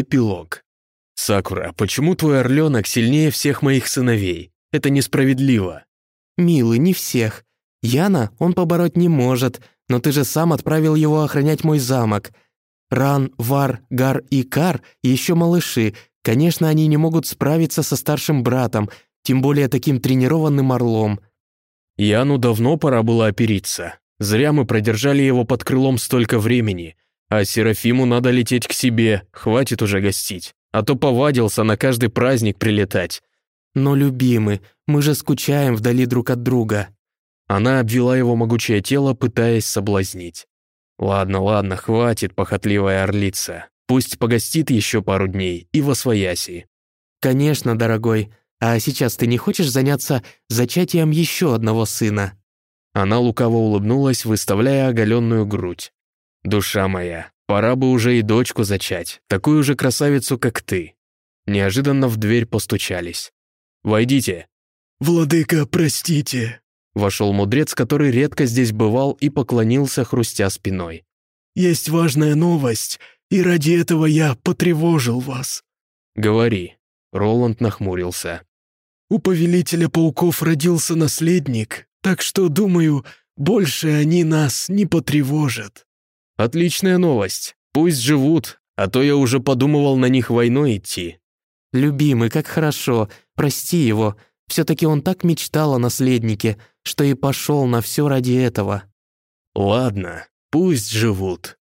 Эпилог. «Сакура, почему твой орленок сильнее всех моих сыновей? Это несправедливо». «Милый, не всех. Яна он побороть не может, но ты же сам отправил его охранять мой замок. Ран, Вар, Гар и Кар еще малыши. Конечно, они не могут справиться со старшим братом, тем более таким тренированным орлом». Яну давно пора было опериться. Зря мы продержали его под крылом столько времени. А Серафиму надо лететь к себе, хватит уже гостить. А то повадился на каждый праздник прилетать. «Но, любимый, мы же скучаем вдали друг от друга». Она обвела его могучее тело, пытаясь соблазнить. «Ладно, ладно, хватит, похотливая орлица. Пусть погостит еще пару дней и во свояси». «Конечно, дорогой. А сейчас ты не хочешь заняться зачатием еще одного сына?» Она лукаво улыбнулась, выставляя оголенную грудь. «Душа моя, пора бы уже и дочку зачать, такую же красавицу, как ты». Неожиданно в дверь постучались. «Войдите». «Владыка, простите», Вошел мудрец, который редко здесь бывал и поклонился, хрустя спиной. «Есть важная новость, и ради этого я потревожил вас». «Говори». Роланд нахмурился. «У повелителя пауков родился наследник, так что, думаю, больше они нас не потревожат». «Отличная новость. Пусть живут, а то я уже подумывал на них войной идти». «Любимый, как хорошо. Прости его. Все-таки он так мечтал о наследнике, что и пошел на все ради этого». «Ладно, пусть живут»,